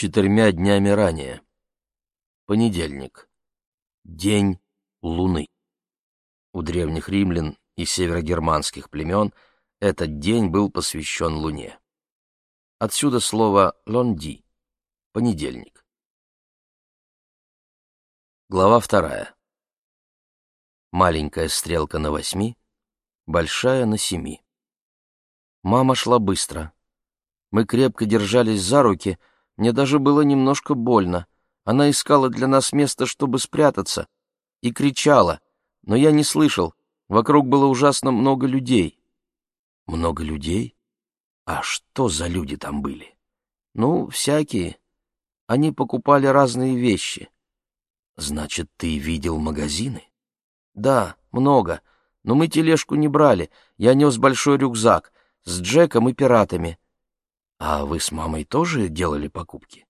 четырьмя днями ранее. Понедельник. День Луны. У древних римлян и северогерманских племен этот день был посвящен Луне. Отсюда слово «лонди» — понедельник. Глава вторая. Маленькая стрелка на восьми, большая на семи. Мама шла быстро. Мы крепко держались за руки, мне даже было немножко больно. Она искала для нас место, чтобы спрятаться, и кричала, но я не слышал. Вокруг было ужасно много людей. Много людей? А что за люди там были? Ну, всякие. Они покупали разные вещи. Значит, ты видел магазины? Да, много. Но мы тележку не брали. Я нес большой рюкзак с Джеком и пиратами. А вы с мамой тоже делали покупки?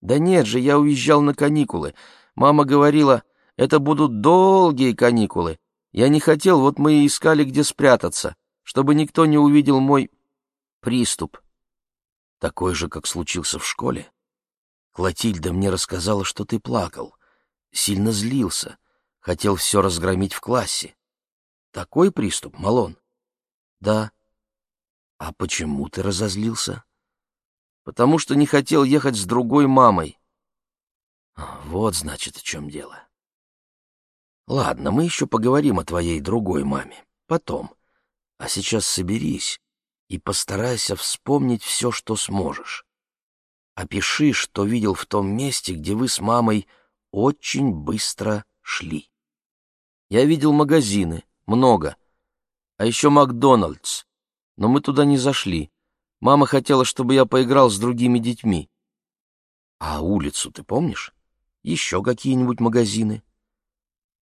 Да нет же, я уезжал на каникулы. Мама говорила, это будут долгие каникулы. Я не хотел, вот мы и искали, где спрятаться, чтобы никто не увидел мой приступ. Такой же, как случился в школе. Клотильда мне рассказала, что ты плакал, сильно злился, хотел все разгромить в классе. Такой приступ, Малон? Да. А почему ты разозлился? Потому что не хотел ехать с другой мамой. Вот, значит, в чем дело. Ладно, мы еще поговорим о твоей другой маме. Потом. А сейчас соберись и постарайся вспомнить все, что сможешь. Опиши, что видел в том месте, где вы с мамой очень быстро шли. Я видел магазины, много, а еще Макдональдс, но мы туда не зашли. Мама хотела, чтобы я поиграл с другими детьми. А улицу ты помнишь? Еще какие-нибудь магазины?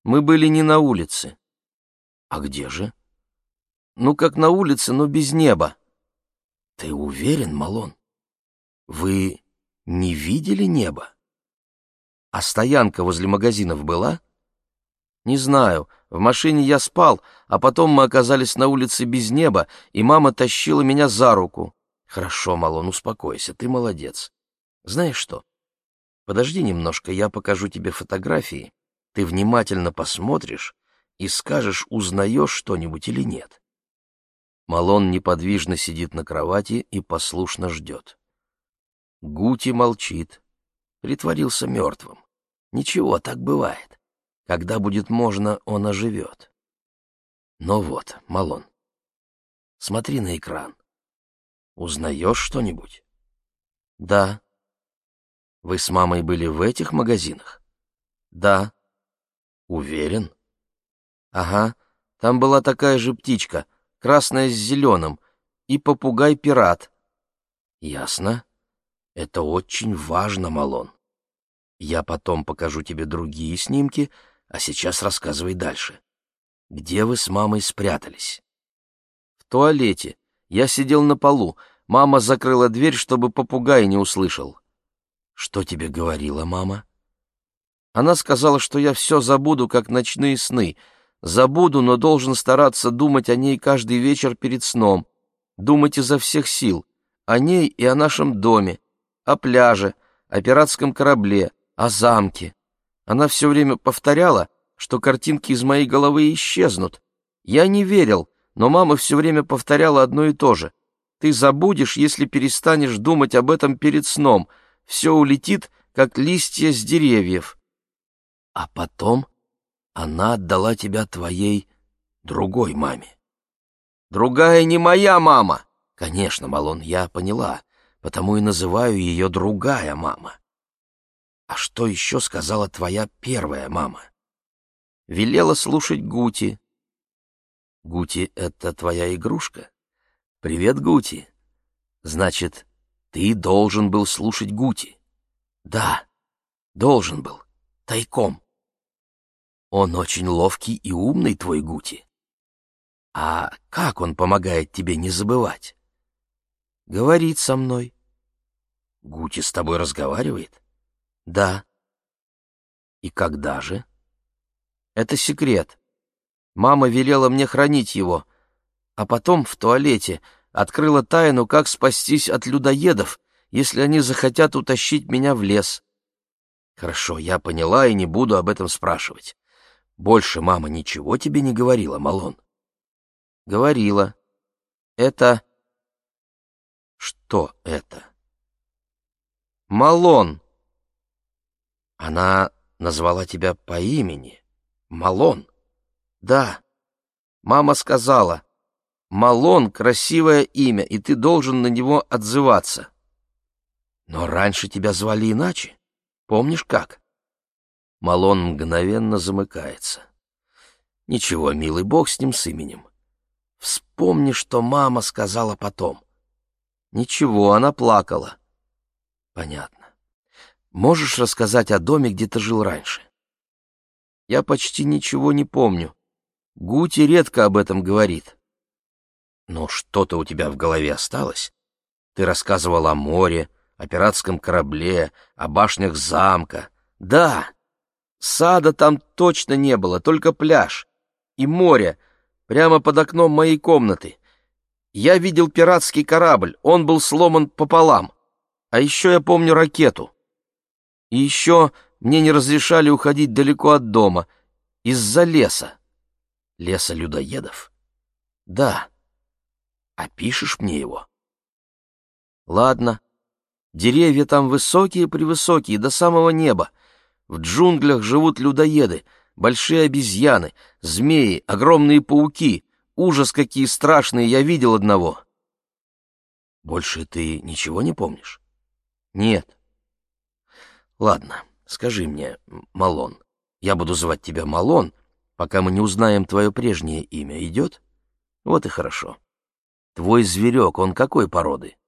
Мы были не на улице. А где же? Ну, как на улице, но без неба. Ты уверен, Малон? Вы не видели небо? А стоянка возле магазинов была? Не знаю. В машине я спал, а потом мы оказались на улице без неба, и мама тащила меня за руку. Хорошо, Малон, успокойся, ты молодец. Знаешь что? Подожди немножко, я покажу тебе фотографии. Ты внимательно посмотришь и скажешь, узнаешь что-нибудь или нет. Малон неподвижно сидит на кровати и послушно ждет. Гути молчит, притворился мертвым. Ничего, так бывает. Когда будет можно, он оживет. Но вот, Малон, смотри на экран. Узнаешь что-нибудь? Да. Вы с мамой были в этих магазинах? Да. Уверен? Ага, там была такая же птичка — красное с зеленым, и попугай-пират. Ясно. Это очень важно, Малон. Я потом покажу тебе другие снимки, а сейчас рассказывай дальше. Где вы с мамой спрятались? В туалете. Я сидел на полу. Мама закрыла дверь, чтобы попугай не услышал. Что тебе говорила мама? Она сказала, что я все забуду, как ночные сны — Забуду, но должен стараться думать о ней каждый вечер перед сном, думать изо всех сил, о ней и о нашем доме, о пляже, о пиратском корабле, о замке. Она все время повторяла, что картинки из моей головы исчезнут. Я не верил, но мама все время повторяла одно и то же. Ты забудешь, если перестанешь думать об этом перед сном. Все улетит, как листья с деревьев. А потом она отдала тебя твоей другой маме. Другая не моя мама. Конечно, Малон, я поняла, потому и называю ее другая мама. А что еще сказала твоя первая мама? Велела слушать Гути. Гути — это твоя игрушка? Привет, Гути. Значит, ты должен был слушать Гути. Да, должен был, тайком. Он очень ловкий и умный, твой Гути. А как он помогает тебе не забывать? Говорит со мной. Гути с тобой разговаривает? Да. И когда же? Это секрет. Мама велела мне хранить его, а потом в туалете открыла тайну, как спастись от людоедов, если они захотят утащить меня в лес. Хорошо, я поняла и не буду об этом спрашивать. Больше мама ничего тебе не говорила, Малон? Говорила. Это... Что это? Малон. Она назвала тебя по имени. Малон. Да. Мама сказала, Малон — красивое имя, и ты должен на него отзываться. Но раньше тебя звали иначе. Помнишь как? Малон мгновенно замыкается. Ничего, милый бог с ним с именем. Вспомни, что мама сказала потом. Ничего, она плакала. Понятно. Можешь рассказать о доме, где ты жил раньше? Я почти ничего не помню. Гути редко об этом говорит. Но что-то у тебя в голове осталось? Ты рассказывал о море, о пиратском корабле, о башнях замка. Да, сада там точно не было, только пляж. И море, прямо под окном моей комнаты. Я видел пиратский корабль, он был сломан пополам. А еще я помню ракету. И еще мне не разрешали уходить далеко от дома, из-за леса. Леса людоедов? Да. Опишешь мне его? Ладно. Деревья там высокие-превысокие, до самого неба. В джунглях живут людоеды, большие обезьяны, змеи, огромные пауки. Ужас, какие страшные, я видел одного. Больше ты ничего не помнишь? Нет. Ладно, скажи мне, Малон. Я буду звать тебя Малон, пока мы не узнаем твое прежнее имя. Идет? Вот и хорошо. Твой зверек, он какой породы?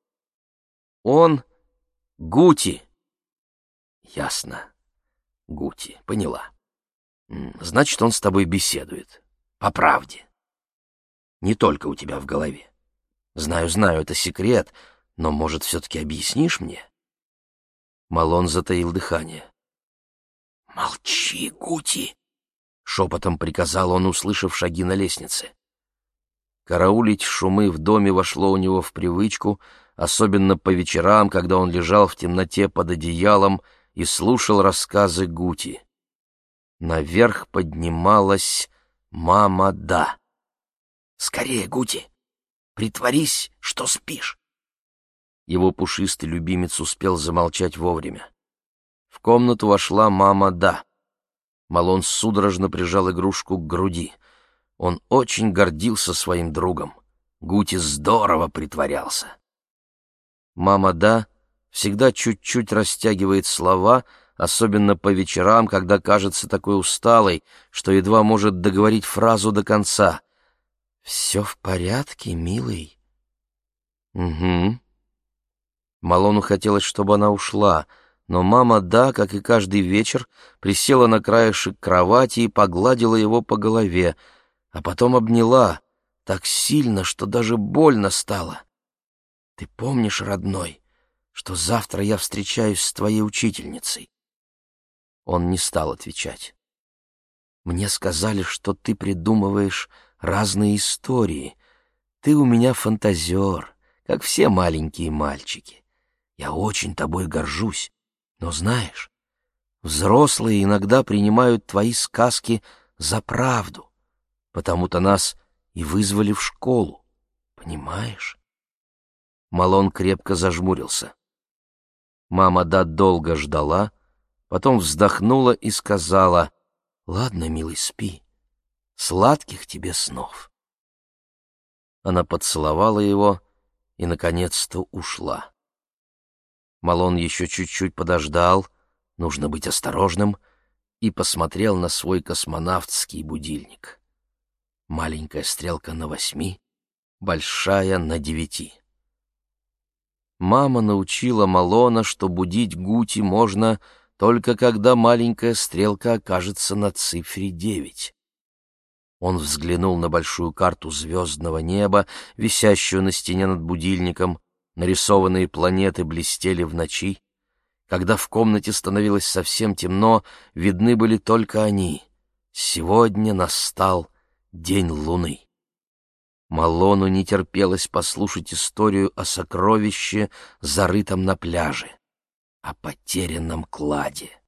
Он Гути. Ясно. Гути, поняла. Значит, он с тобой беседует. По правде. Не только у тебя в голове. Знаю, знаю, это секрет, но, может, все-таки объяснишь мне? Малон затаил дыхание. «Молчи, Гути!» — шепотом приказал он, услышав шаги на лестнице. Караулить шумы в доме вошло у него в привычку, особенно по вечерам, когда он лежал в темноте под одеялом и слушал рассказы Гути. Наверх поднималась мама Да. «Скорее, Гути! Притворись, что спишь!» Его пушистый любимец успел замолчать вовремя. В комнату вошла мама Да. Малон судорожно прижал игрушку к груди. Он очень гордился своим другом. Гути здорово притворялся. Мама Да всегда чуть-чуть растягивает слова, особенно по вечерам, когда кажется такой усталой, что едва может договорить фразу до конца. «Все в порядке, милый?» «Угу», Малону хотелось, чтобы она ушла, но мама, да, как и каждый вечер, присела на краешек кровати и погладила его по голове, а потом обняла так сильно, что даже больно стало. «Ты помнишь, родной, что завтра я встречаюсь с твоей учительницей?» Он не стал отвечать. «Мне сказали, что ты придумываешь разные истории. Ты у меня фантазер, как все маленькие мальчики. Я очень тобой горжусь. Но знаешь, взрослые иногда принимают твои сказки за правду, потому-то нас и вызвали в школу. Понимаешь? Малон крепко зажмурился. Мама да долго ждала, потом вздохнула и сказала, «Ладно, милый, спи. Сладких тебе снов». Она поцеловала его и, наконец-то, ушла. Малон еще чуть-чуть подождал, нужно быть осторожным, и посмотрел на свой космонавтский будильник. Маленькая стрелка на восьми, большая на девяти. Мама научила Малона, что будить Гути можно только когда маленькая стрелка окажется на цифре девять. Он взглянул на большую карту звездного неба, висящую на стене над будильником, Нарисованные планеты блестели в ночи. Когда в комнате становилось совсем темно, видны были только они. Сегодня настал день Луны. Малону не терпелось послушать историю о сокровище, зарытом на пляже, о потерянном кладе.